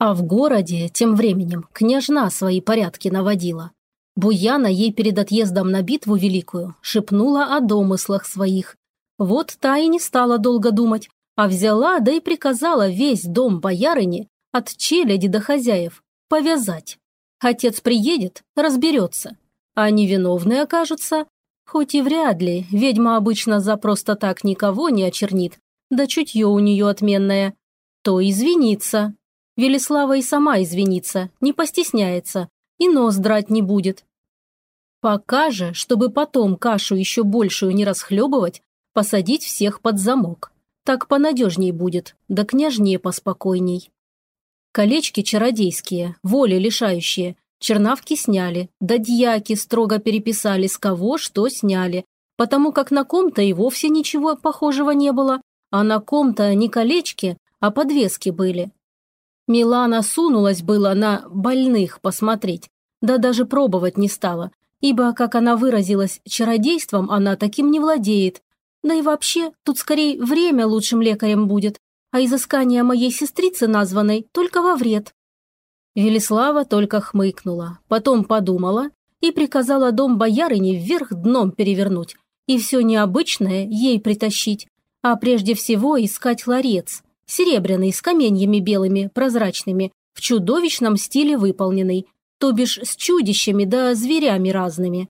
А в городе, тем временем, княжна свои порядки наводила. Буяна ей перед отъездом на битву великую шепнула о домыслах своих. Вот та и не стала долго думать, а взяла, да и приказала весь дом боярыни, от челяди до хозяев, повязать. Отец приедет, разберется. А невиновные окажутся, хоть и вряд ли, ведьма обычно за просто так никого не очернит, да чутье у нее отменное, то извинится, Велислава и сама извинится, не постесняется, и нос драть не будет. Пока же, чтобы потом кашу еще большую не расхлебывать, посадить всех под замок. Так понадежней будет, да княжне поспокойней. Колечки чародейские, воли лишающие, чернавки сняли, да дьяки строго переписали, с кого что сняли, потому как на ком-то и вовсе ничего похожего не было, а на ком-то не колечки, а подвески были. Милана сунулась было на больных посмотреть, да даже пробовать не стала, ибо, как она выразилась, чародейством она таким не владеет. Да и вообще, тут скорее время лучшим лекарем будет, а изыскание моей сестрицы названной только во вред. Велислава только хмыкнула, потом подумала и приказала дом боярыни вверх дном перевернуть и все необычное ей притащить, а прежде всего искать ларец – серебряный, с каменьями белыми, прозрачными, в чудовищном стиле выполненный, то бишь с чудищами да зверями разными.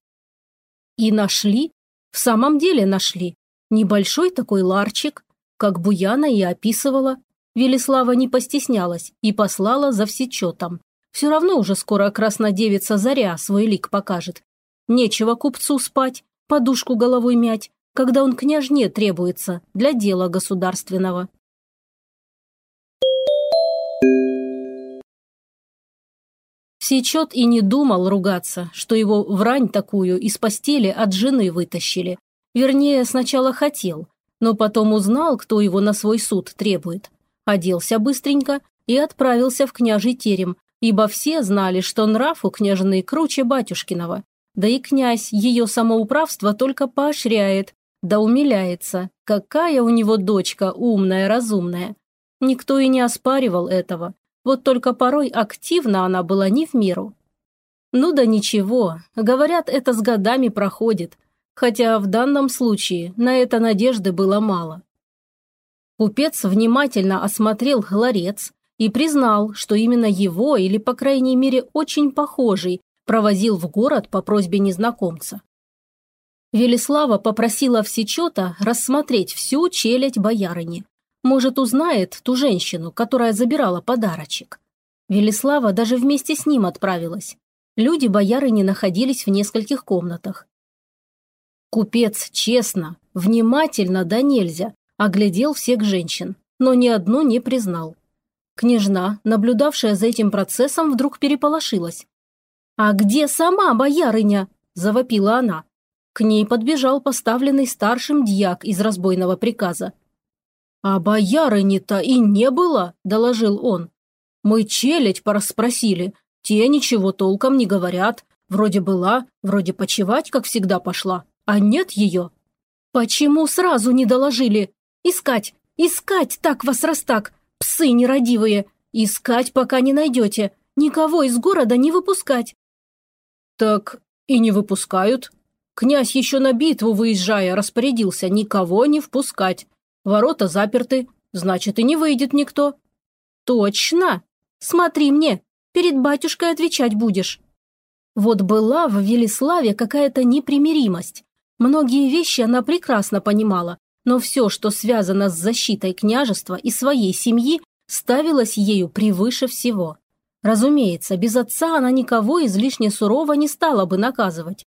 И нашли, в самом деле нашли, небольшой такой ларчик, как Буяна и описывала. Велислава не постеснялась и послала за всечетом. Все равно уже скоро краснодевица Заря свой лик покажет. Нечего купцу спать, подушку головой мять, когда он княжне требуется для дела государственного. Сечет и не думал ругаться, что его врань такую из постели от жены вытащили. Вернее, сначала хотел, но потом узнал, кто его на свой суд требует. Оделся быстренько и отправился в княжий терем, ибо все знали, что нрав у княжны круче батюшкиного. Да и князь ее самоуправство только поощряет, да умиляется, какая у него дочка умная, разумная. Никто и не оспаривал этого, вот только порой активно она была не в меру. Ну да ничего, говорят, это с годами проходит, хотя в данном случае на это надежды было мало. Купец внимательно осмотрел ларец и признал, что именно его, или по крайней мере очень похожий, провозил в город по просьбе незнакомца. Велислава попросила Всечета рассмотреть всю челядь боярыни. Может, узнает ту женщину, которая забирала подарочек. Велислава даже вместе с ним отправилась. Люди бояры не находились в нескольких комнатах. Купец честно, внимательно да нельзя, оглядел всех женщин, но ни одну не признал. Княжна, наблюдавшая за этим процессом, вдруг переполошилась. «А где сама боярыня?» – завопила она. К ней подбежал поставленный старшим дьяк из разбойного приказа. «А боярыни-то и не было», – доложил он. «Мы челядь порасспросили. Те ничего толком не говорят. Вроде была, вроде почевать, как всегда пошла. А нет ее». «Почему сразу не доложили? Искать, искать так вас раз так, псы нерадивые. Искать, пока не найдете. Никого из города не выпускать». «Так и не выпускают. Князь еще на битву выезжая распорядился никого не впускать. Ворота заперты, значит, и не выйдет никто». «Точно! Смотри мне, перед батюшкой отвечать будешь». Вот была в Велиславе какая-то непримиримость. Многие вещи она прекрасно понимала, но все, что связано с защитой княжества и своей семьи, ставилось ею превыше всего. Разумеется, без отца она никого излишне сурово не стала бы наказывать.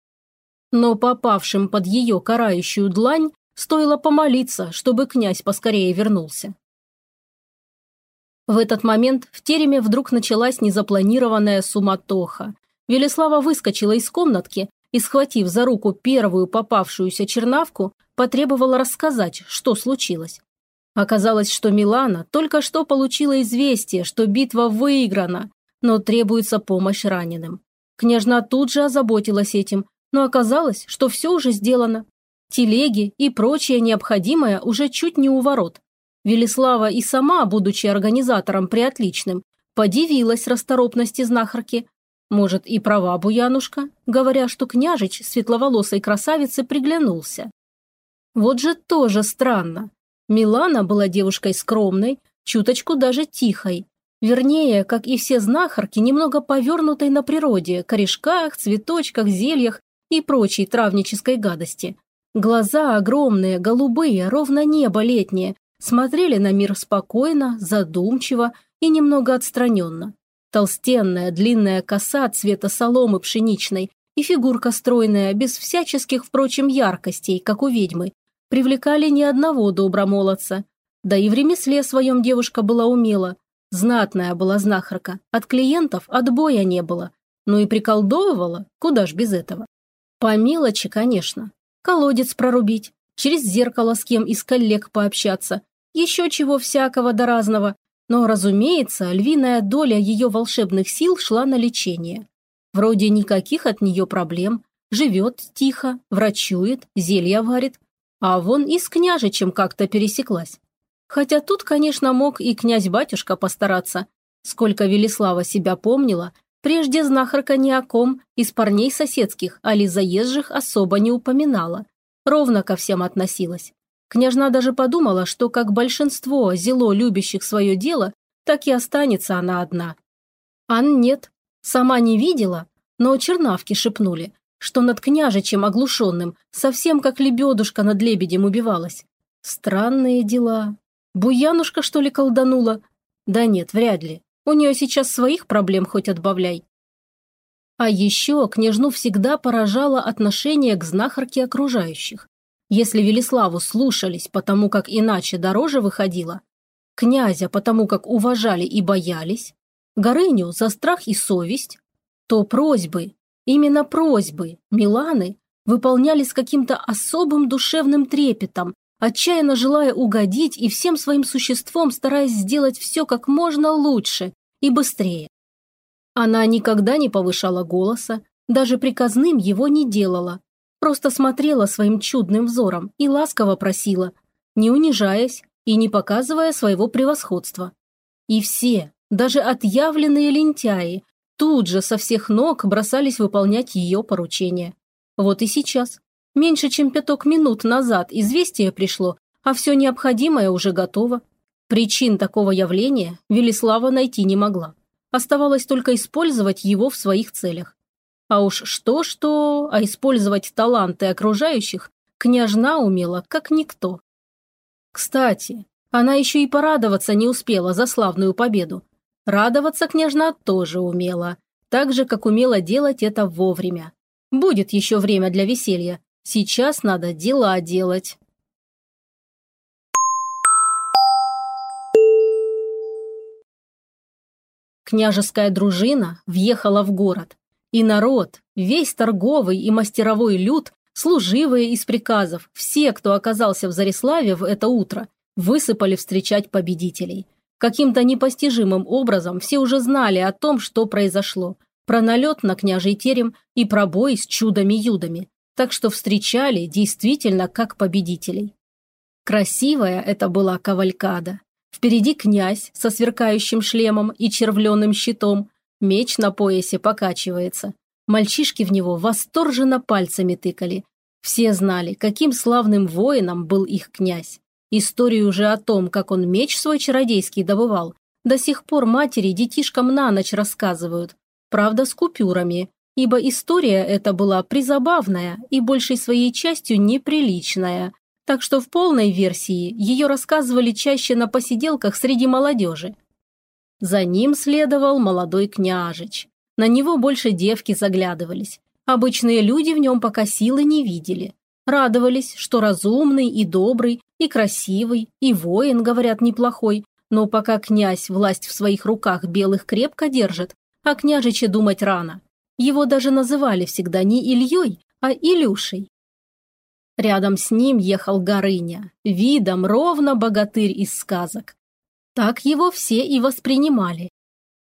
Но попавшим под ее карающую длань Стоило помолиться, чтобы князь поскорее вернулся. В этот момент в тереме вдруг началась незапланированная суматоха. Велеслава выскочила из комнатки и, схватив за руку первую попавшуюся чернавку, потребовала рассказать, что случилось. Оказалось, что Милана только что получила известие, что битва выиграна, но требуется помощь раненым. Княжна тут же озаботилась этим, но оказалось, что все уже сделано. Телеги и прочее необходимое уже чуть не у ворот. Велислава и сама, будучи организатором приотличным, Подивилась расторопности знахарки. Может, и права Буянушка, говоря, что княжич светловолосой красавице приглянулся. Вот же тоже странно. Милана была девушкой скромной, чуточку даже тихой. Вернее, как и все знахарки, немного повернутой на природе, корешках, цветочках, зельях и прочей травнической гадости. Глаза огромные, голубые, ровно небо летнее, смотрели на мир спокойно, задумчиво и немного отстраненно. Толстенная, длинная коса цвета соломы пшеничной и фигурка стройная, без всяческих, впрочем, яркостей, как у ведьмы, привлекали ни одного добромолодца. Да и в ремесле своем девушка была умела. Знатная была знахарка, от клиентов отбоя не было. Ну и приколдовывала, куда ж без этого. По мелочи, конечно. Колодец прорубить, через зеркало с кем из коллег пообщаться, еще чего всякого да разного. Но, разумеется, львиная доля ее волшебных сил шла на лечение. Вроде никаких от нее проблем. Живет тихо, врачует, зелья варит. А вон и с княжичем как-то пересеклась. Хотя тут, конечно, мог и князь-батюшка постараться. Сколько Велислава себя помнила, прежде знахарка ни о ком из парней соседских, али заезжих особо не упоминала. Ровно ко всем относилась. Княжна даже подумала, что как большинство зело любящих свое дело, так и останется она одна. Ан нет, сама не видела, но чернавки шепнули, что над княжичем оглушенным, совсем как лебедушка над лебедем убивалась. Странные дела. Буянушка, что ли, колданула? Да нет, вряд ли. У нее сейчас своих проблем хоть отбавляй. А еще княжну всегда поражало отношение к знахарке окружающих. Если Велиславу слушались, потому как иначе дороже выходило, князя потому как уважали и боялись, Горыню за страх и совесть, то просьбы, Именно просьбы Миланы выполнялись каким-то особым душевным трепетом, отчаянно желая угодить и всем своим существом стараясь сделать все как можно лучше и быстрее. Она никогда не повышала голоса, даже приказным его не делала, просто смотрела своим чудным взором и ласково просила, не унижаясь и не показывая своего превосходства. И все, даже отъявленные лентяи, тут же со всех ног бросались выполнять ее поручения. Вот и сейчас. Меньше чем пяток минут назад известие пришло, а все необходимое уже готово. Причин такого явления Велислава найти не могла. Оставалось только использовать его в своих целях. А уж что-что, а использовать таланты окружающих княжна умела как никто. Кстати, она еще и порадоваться не успела за славную победу. Радоваться княжна тоже умела, так же, как умела делать это вовремя. Будет еще время для веселья. Сейчас надо дела делать. Княжеская дружина въехала в город, и народ, весь торговый и мастеровой люд, служивые из приказов, все, кто оказался в Зариславе в это утро, высыпали встречать победителей. Каким-то непостижимым образом все уже знали о том, что произошло, про налет на княжий терем и про бой с чудами-юдами, так что встречали действительно как победителей. Красивая это была кавалькада. Впереди князь со сверкающим шлемом и червленым щитом, меч на поясе покачивается. Мальчишки в него восторженно пальцами тыкали. Все знали, каким славным воином был их князь. Историю уже о том, как он меч свой чародейский добывал, до сих пор матери детишкам на ночь рассказывают. Правда, с купюрами, ибо история эта была призабавная и большей своей частью неприличная. Так что в полной версии ее рассказывали чаще на посиделках среди молодежи. За ним следовал молодой княжич. На него больше девки заглядывались. Обычные люди в нем пока силы не видели. Радовались, что разумный и добрый, и красивый, и воин, говорят, неплохой, но пока князь власть в своих руках белых крепко держит, а княжиче думать рано. Его даже называли всегда не Ильей, а Илюшей. Рядом с ним ехал Горыня, видом ровно богатырь из сказок. Так его все и воспринимали.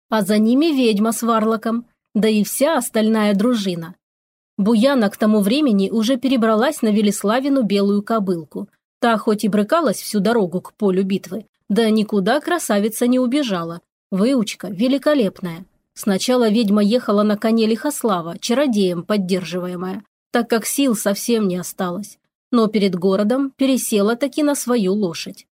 А за ними ведьма с варлоком, да и вся остальная дружина. Буяна к тому времени уже перебралась на Велиславину белую кобылку. Та хоть и брыкалась всю дорогу к полю битвы, да никуда красавица не убежала. Выучка великолепная. Сначала ведьма ехала на коне Лихослава, чародеем поддерживаемая, так как сил совсем не осталось. Но перед городом пересела таки на свою лошадь.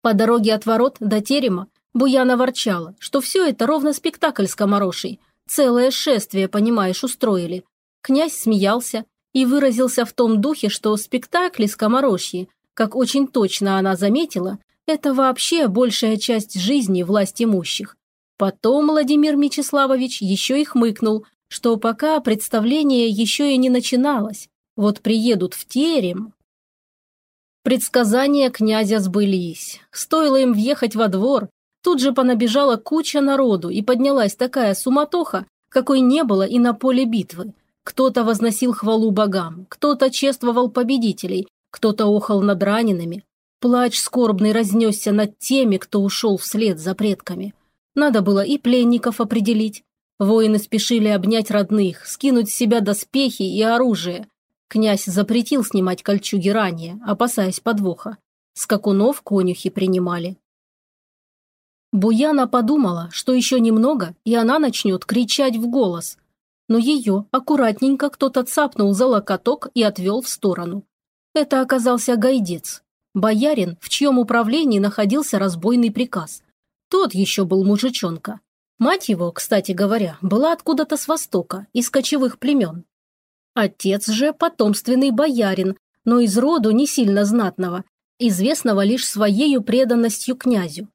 По дороге от ворот до терема Буяна ворчала, что все это ровно спектакль скомороший. Целое шествие, понимаешь, устроили. Князь смеялся и выразился в том духе, что спектакли скоморожьи, как очень точно она заметила, это вообще большая часть жизни власть имущих. Потом Владимир Мечиславович еще и хмыкнул, что пока представление еще и не начиналось. Вот приедут в терем. Предсказания князя сбылись. Стоило им въехать во двор, тут же понабежала куча народу и поднялась такая суматоха, какой не было и на поле битвы. Кто-то возносил хвалу богам, кто-то чествовал победителей, кто-то охал над ранеными. Плач скорбный разнесся над теми, кто ушел вслед за предками. Надо было и пленников определить. Воины спешили обнять родных, скинуть с себя доспехи и оружие. Князь запретил снимать кольчуги ранее, опасаясь подвоха. Скакунов конюхи принимали. Буяна подумала, что еще немного, и она начнет кричать в голос. Но ее аккуратненько кто-то цапнул за локоток и отвел в сторону. Это оказался гайдец, боярин, в чьем управлении находился разбойный приказ. Тот еще был мужичонка. Мать его, кстати говоря, была откуда-то с востока, из кочевых племен. Отец же потомственный боярин, но из роду не сильно знатного, известного лишь своею преданностью князю.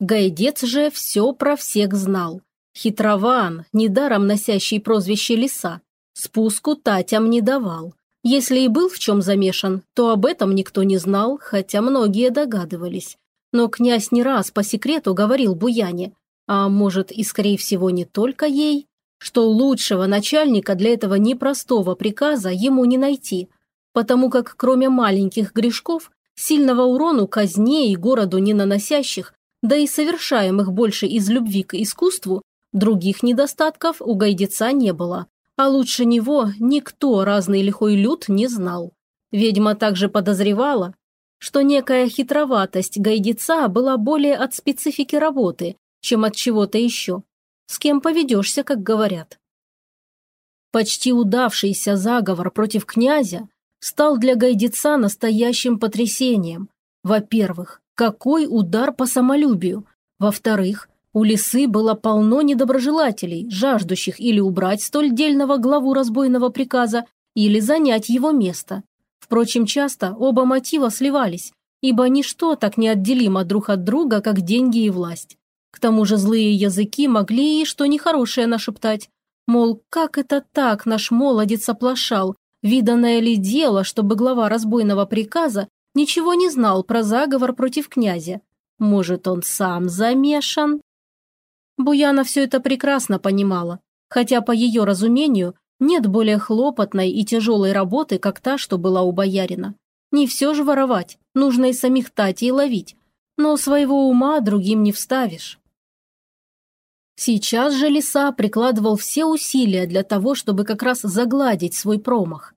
Гайдец же все про всех знал. Хитрован, недаром носящий прозвище Лиса, спуску Татям не давал. Если и был в чем замешан, то об этом никто не знал, хотя многие догадывались. Но князь не раз по секрету говорил Буяне, а может и скорее всего не только ей, что лучшего начальника для этого непростого приказа ему не найти, потому как кроме маленьких грешков, сильного урону казне и городу не наносящих, да и совершаемых больше из любви к искусству, других недостатков у гайдеца не было, а лучше него никто разный лихой люд не знал. Ведьма также подозревала, что некая хитроватость гайдеца была более от специфики работы, чем от чего-то еще. С кем поведешься, как говорят. Почти удавшийся заговор против князя стал для гайдеца настоящим потрясением. Во-первых, какой удар по самолюбию. Во-вторых, у лисы было полно недоброжелателей, жаждущих или убрать столь дельного главу разбойного приказа, или занять его место. Впрочем, часто оба мотива сливались, ибо ничто так неотделимо друг от друга, как деньги и власть. К тому же злые языки могли и что нехорошее нашептать. Мол, как это так наш молодец оплошал, виданное ли дело, чтобы глава разбойного приказа ничего не знал про заговор против князя? Может, он сам замешан? Буяна все это прекрасно понимала, хотя, по ее разумению, нет более хлопотной и тяжелой работы, как та, что была у боярина. Не все же воровать, нужно и самих татей ловить. Но своего ума другим не вставишь. Сейчас же Лиса прикладывал все усилия для того, чтобы как раз загладить свой промах.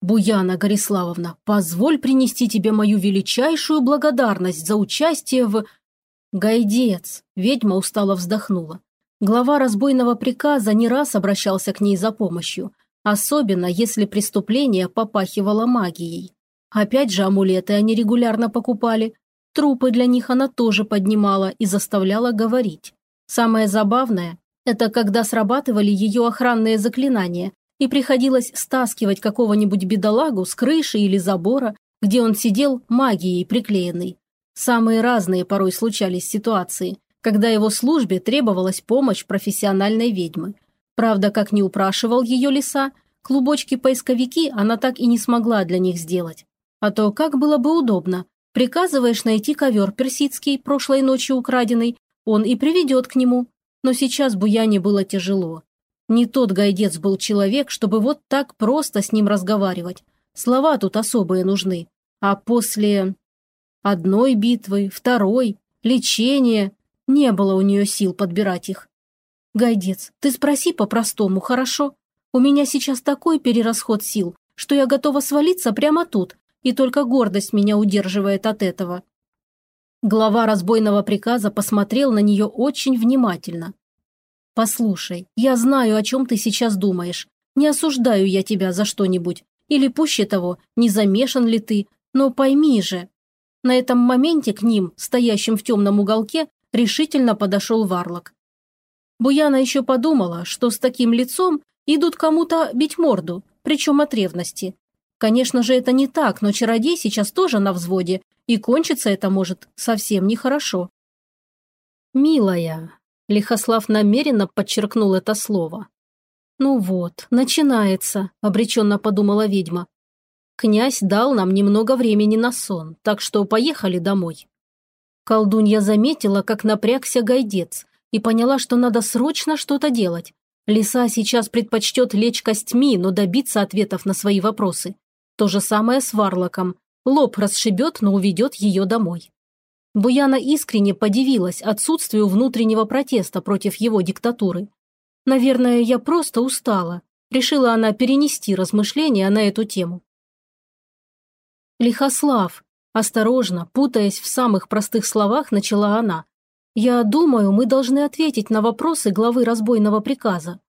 «Буяна Гориславовна, позволь принести тебе мою величайшую благодарность за участие в...» «Гайдец!» – ведьма устало вздохнула. Глава разбойного приказа не раз обращался к ней за помощью, особенно если преступление попахивало магией. Опять же амулеты они регулярно покупали. Трупы для них она тоже поднимала и заставляла говорить. Самое забавное – это когда срабатывали ее охранные заклинания, и приходилось стаскивать какого-нибудь бедолагу с крыши или забора, где он сидел магией приклеенный. Самые разные порой случались ситуации – когда его службе требовалась помощь профессиональной ведьмы. Правда, как не упрашивал ее лиса, клубочки-поисковики она так и не смогла для них сделать. А то как было бы удобно. Приказываешь найти ковер персидский, прошлой ночью украденный, он и приведет к нему. Но сейчас Буяне было тяжело. Не тот гайдец был человек, чтобы вот так просто с ним разговаривать. Слова тут особые нужны. А после одной битвы, второй, лечения, не было у нее сил подбирать их. «Гайдец, ты спроси по-простому, хорошо? У меня сейчас такой перерасход сил, что я готова свалиться прямо тут, и только гордость меня удерживает от этого». Глава разбойного приказа посмотрел на нее очень внимательно. «Послушай, я знаю, о чем ты сейчас думаешь. Не осуждаю я тебя за что-нибудь. Или, пуще того, не замешан ли ты. Но пойми же». На этом моменте к ним, стоящим в темном уголке, решительно подошел Варлок. Буяна еще подумала, что с таким лицом идут кому-то бить морду, причем от ревности. Конечно же, это не так, но чародей сейчас тоже на взводе, и кончится это может совсем нехорошо. «Милая», Лихослав намеренно подчеркнул это слово. «Ну вот, начинается», – обреченно подумала ведьма. «Князь дал нам немного времени на сон, так что поехали домой». Колдунья заметила, как напрягся гайдец, и поняла, что надо срочно что-то делать. Лиса сейчас предпочтет лечь костьми, но добиться ответов на свои вопросы. То же самое с Варлоком. Лоб расшибет, но уведет ее домой. Буяна искренне подивилась отсутствию внутреннего протеста против его диктатуры. «Наверное, я просто устала», – решила она перенести размышления на эту тему. «Лихослав», – осторожно, путаясь в самых простых словах, начала она. «Я думаю, мы должны ответить на вопросы главы разбойного приказа».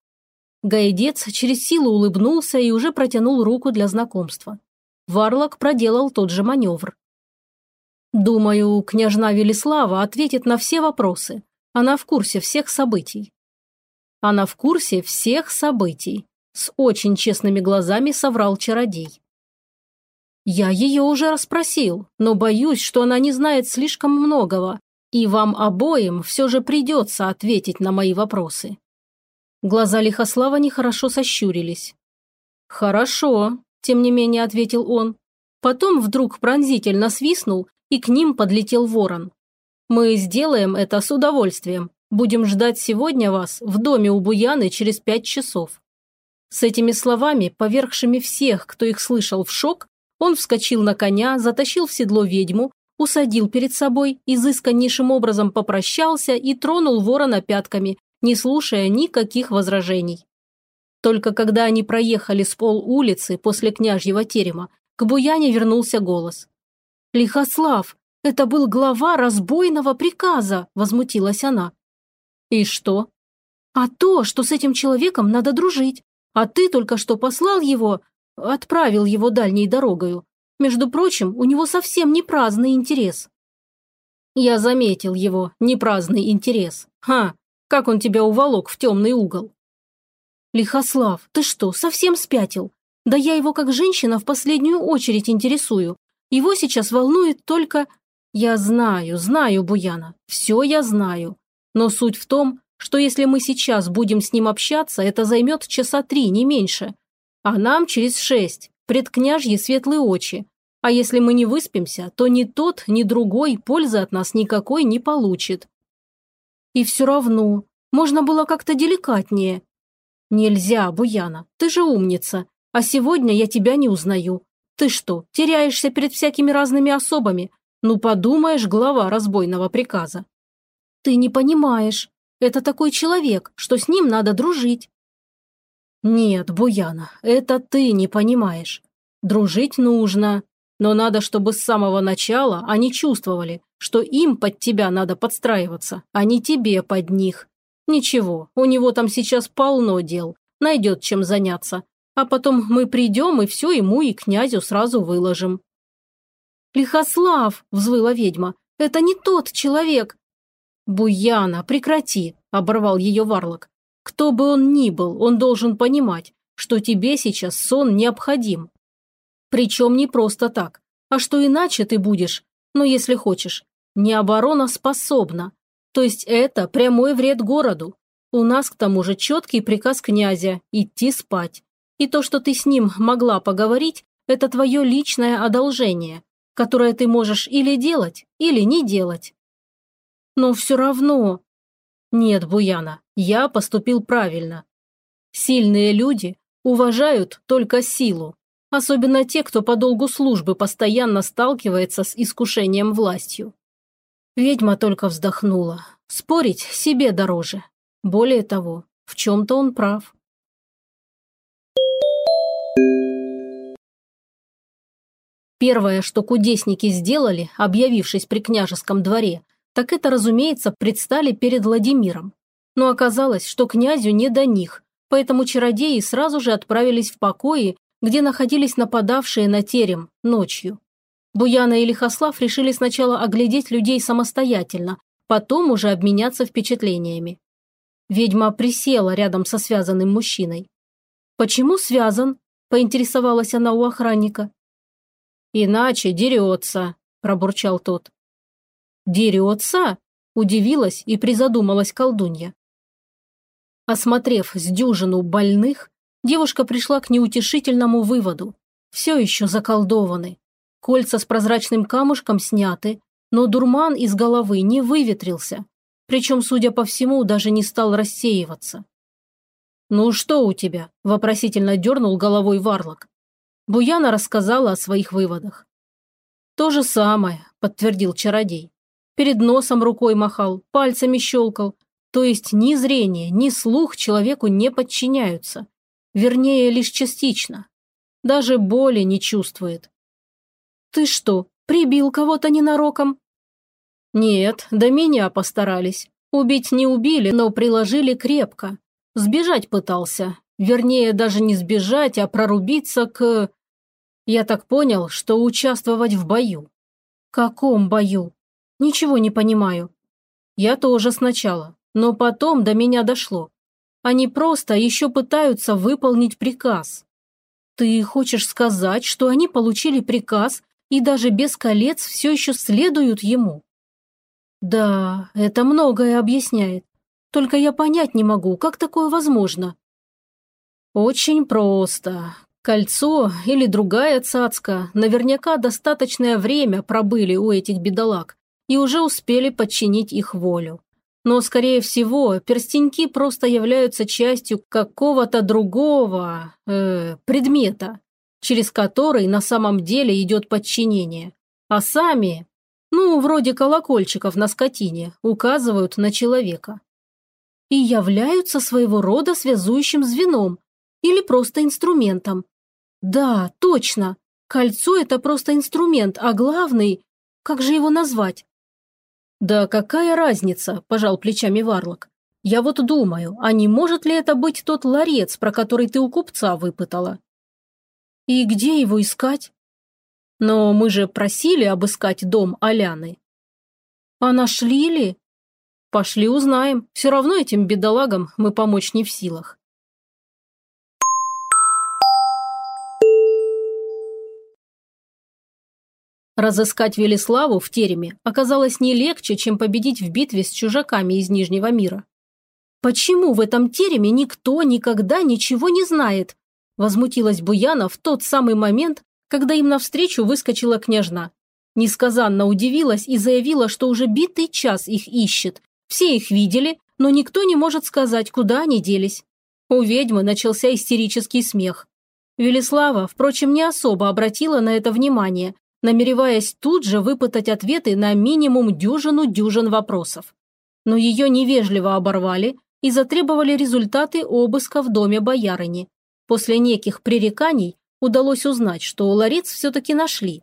Гайдец через силу улыбнулся и уже протянул руку для знакомства. Варлок проделал тот же маневр. Думаю, княжна Велислава ответит на все вопросы. Она в курсе всех событий. Она в курсе всех событий. С очень честными глазами соврал чародей. Я ее уже расспросил, но боюсь, что она не знает слишком многого, и вам обоим все же придется ответить на мои вопросы. Глаза Лихослава нехорошо сощурились. «Хорошо», – тем не менее ответил он. Потом вдруг пронзительно свистнул и к ним подлетел ворон. «Мы сделаем это с удовольствием. Будем ждать сегодня вас в доме у Буяны через пять часов». С этими словами, повергшими всех, кто их слышал в шок, он вскочил на коня, затащил в седло ведьму, усадил перед собой, изысканнейшим образом попрощался и тронул ворона пятками, не слушая никаких возражений. Только когда они проехали с пол улицы после княжьего терема, к Буяне вернулся голос. «Лихослав, это был глава разбойного приказа», – возмутилась она. «И что?» «А то, что с этим человеком надо дружить. А ты только что послал его, отправил его дальней дорогою. Между прочим, у него совсем не праздный интерес». «Я заметил его, непраздный интерес. Ха, как он тебя уволок в темный угол». «Лихослав, ты что, совсем спятил? Да я его как женщина в последнюю очередь интересую. Его сейчас волнует только... Я знаю, знаю, Буяна, все я знаю. Но суть в том, что если мы сейчас будем с ним общаться, это займет часа три, не меньше. А нам через шесть, предкняжьи светлые очи. А если мы не выспимся, то ни тот, ни другой пользы от нас никакой не получит. И все равно, можно было как-то деликатнее. Нельзя, Буяна, ты же умница, а сегодня я тебя не узнаю. Ты что, теряешься перед всякими разными особами? Ну, подумаешь, глава разбойного приказа. Ты не понимаешь. Это такой человек, что с ним надо дружить. Нет, Буяна, это ты не понимаешь. Дружить нужно, но надо, чтобы с самого начала они чувствовали, что им под тебя надо подстраиваться, а не тебе под них. Ничего, у него там сейчас полно дел, найдет чем заняться, а потом мы придем и все ему и князю сразу выложим». «Лихослав!» – взвыла ведьма. «Это не тот человек!» «Буяна, прекрати!» – оборвал ее Варлок. «Кто бы он ни был, он должен понимать, что тебе сейчас сон необходим. Причем не просто так, а что иначе ты будешь, ну если хочешь, не оборона способна. То есть это прямой вред городу. У нас к тому же четкий приказ князя – идти спать. И то, что ты с ним могла поговорить, это твое личное одолжение, которое ты можешь или делать, или не делать. Но все равно... Нет, Буяна, я поступил правильно. Сильные люди уважают только силу, особенно те, кто по долгу службы постоянно сталкивается с искушением властью. Ведьма только вздохнула. Спорить себе дороже. Более того, в чем-то он прав. Первое, что кудесники сделали, объявившись при княжеском дворе, так это, разумеется, предстали перед Владимиром. Но оказалось, что князю не до них, поэтому чародеи сразу же отправились в покои, где находились нападавшие на терем ночью. Буяна и Лихослав решили сначала оглядеть людей самостоятельно, потом уже обменяться впечатлениями. Ведьма присела рядом со связанным мужчиной. «Почему связан?» – поинтересовалась она у охранника. «Иначе дерется», – пробурчал тот. «Дерется?» – удивилась и призадумалась колдунья. Осмотрев с дюжину больных, девушка пришла к неутешительному выводу. Все еще заколдованы. Кольца с прозрачным камушком сняты, но дурман из головы не выветрился, причем, судя по всему, даже не стал рассеиваться. «Ну что у тебя?» – вопросительно дернул головой Варлок. Буяна рассказала о своих выводах. «То же самое», – подтвердил чародей. Перед носом рукой махал, пальцами щелкал. То есть ни зрение, ни слух человеку не подчиняются. Вернее, лишь частично. Даже боли не чувствует. «Ты что, прибил кого-то ненароком?» «Нет, до меня постарались. Убить не убили, но приложили крепко. Сбежать пытался. Вернее, даже не сбежать, а прорубиться к... Я так понял, что участвовать в бою. Каком бою? Ничего не понимаю. Я тоже сначала, но потом до меня дошло. Они просто еще пытаются выполнить приказ. Ты хочешь сказать, что они получили приказ и даже без колец все еще следуют ему? Да, это многое объясняет. Только я понять не могу, как такое возможно. Очень просто. Кольцо или другая цацка наверняка достаточное время пробыли у этих бедолаг и уже успели подчинить их волю. Но, скорее всего, перстеньки просто являются частью какого-то другого э, предмета, через который на самом деле идет подчинение. А сами, ну, вроде колокольчиков на скотине, указывают на человека. И являются своего рода связующим звеном или просто инструментом. Да, точно, кольцо – это просто инструмент, а главный, как же его назвать? Да какая разница, пожал плечами Варлок. Я вот думаю, а не может ли это быть тот ларец, про который ты у купца выпытала? И где его искать? Но мы же просили обыскать дом Аляны. А нашли ли? Пошли узнаем. Все равно этим бедолагам мы помочь не в силах. Разыскать Велиславу в тереме оказалось не легче, чем победить в битве с чужаками из Нижнего мира. «Почему в этом тереме никто никогда ничего не знает?» Возмутилась Буяна в тот самый момент, когда им навстречу выскочила княжна. Несказанно удивилась и заявила, что уже битый час их ищет. Все их видели, но никто не может сказать, куда они делись. У ведьмы начался истерический смех. Велислава, впрочем, не особо обратила на это внимание, намереваясь тут же выпытать ответы на минимум дюжину-дюжин вопросов. Но ее невежливо оборвали и затребовали результаты обыска в доме боярыни. После неких пререканий удалось узнать, что ларец все-таки нашли.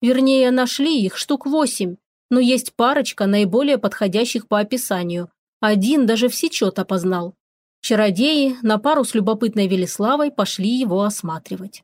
Вернее, нашли их штук восемь, но есть парочка наиболее подходящих по описанию. Один даже в сечет опознал. Чародеи на пару с любопытной Велиславой пошли его осматривать.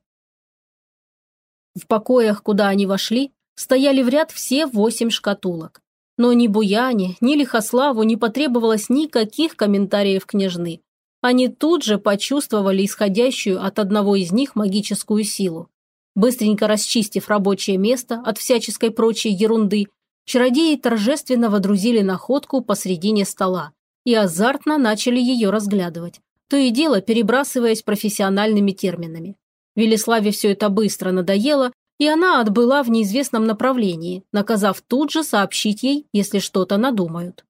В покоях, куда они вошли, стояли в ряд все восемь шкатулок. Но ни Буяне, ни Лихославу не потребовалось никаких комментариев княжны. Они тут же почувствовали исходящую от одного из них магическую силу. Быстренько расчистив рабочее место от всяческой прочей ерунды, чародеи торжественно водрузили находку посредине стола и азартно начали ее разглядывать, то и дело перебрасываясь профессиональными терминами. Велиславе все это быстро надоело, и она отбыла в неизвестном направлении, наказав тут же сообщить ей, если что-то надумают.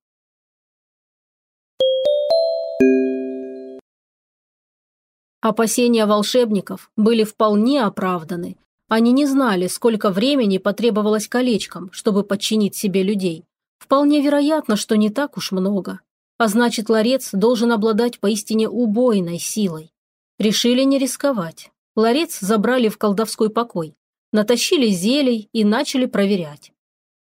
Опасения волшебников были вполне оправданы. Они не знали, сколько времени потребовалось колечкам, чтобы подчинить себе людей. Вполне вероятно, что не так уж много. А значит, ларец должен обладать поистине убойной силой. Решили не рисковать. Ларец забрали в колдовской покой. натащили зелий и начали проверять.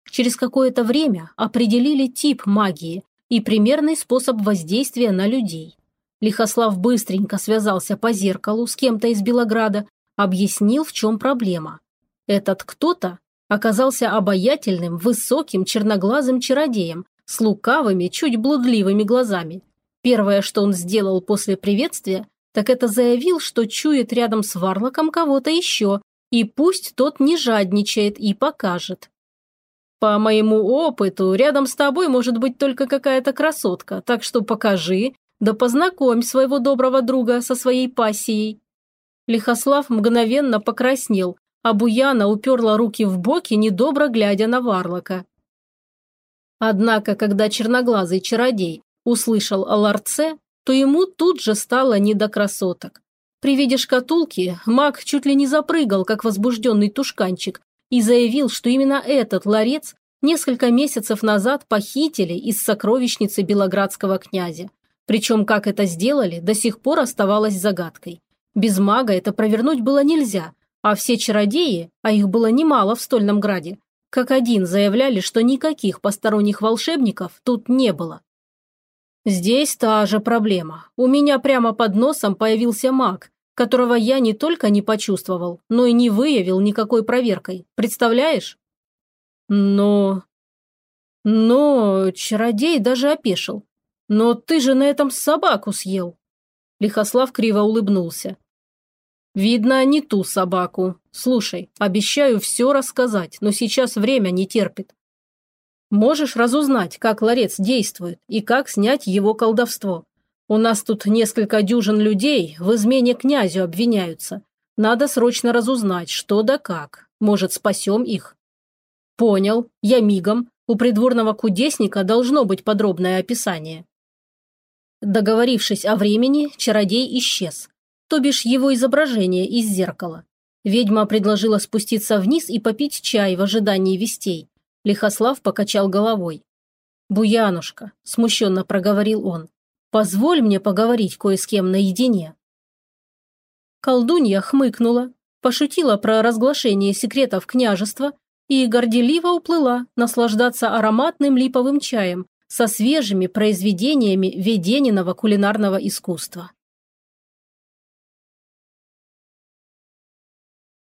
Через какое-то время определили тип магии и примерный способ воздействия на людей. Лихослав быстренько связался по зеркалу с кем-то из Белограда, объяснил, в чем проблема. Этот кто-то оказался обаятельным, высоким, черноглазым чародеем с лукавыми, чуть блудливыми глазами. Первое, что он сделал после приветствия, так это заявил, что чует рядом с Варлоком кого-то еще, и пусть тот не жадничает и покажет. По моему опыту, рядом с тобой может быть только какая-то красотка, так что покажи, да познакомь своего доброго друга со своей пассией. Лихослав мгновенно покраснел, а Буяна уперла руки в боки, недобро глядя на Варлока. Однако, когда черноглазый чародей услышал о ларце, то ему тут же стало не до красоток. При виде шкатулки маг чуть ли не запрыгал, как возбужденный тушканчик, и заявил, что именно этот ларец несколько месяцев назад похитили из сокровищницы белоградского князя. Причем, как это сделали, до сих пор оставалось загадкой. Без мага это провернуть было нельзя, а все чародеи, а их было немало в Стольном Граде, как один заявляли, что никаких посторонних волшебников тут не было. Здесь та же проблема. У меня прямо под носом появился маг, которого я не только не почувствовал, но и не выявил никакой проверкой. Представляешь? Но... Но... Чародей даже опешил. Но ты же на этом собаку съел. Лихослав криво улыбнулся. Видно, не ту собаку. Слушай, обещаю все рассказать, но сейчас время не терпит. Можешь разузнать, как ларец действует и как снять его колдовство. У нас тут несколько дюжин людей в измене князю обвиняются. Надо срочно разузнать, что да как. Может, спасем их?» «Понял. Я мигом. У придворного кудесника должно быть подробное описание». Договорившись о времени, чародей исчез. То бишь его изображение из зеркала. Ведьма предложила спуститься вниз и попить чай в ожидании вестей. Лихослав покачал головой. «Буянушка», – смущенно проговорил он, – «позволь мне поговорить кое с кем наедине». Колдунья хмыкнула, пошутила про разглашение секретов княжества и горделиво уплыла наслаждаться ароматным липовым чаем со свежими произведениями ведениного кулинарного искусства.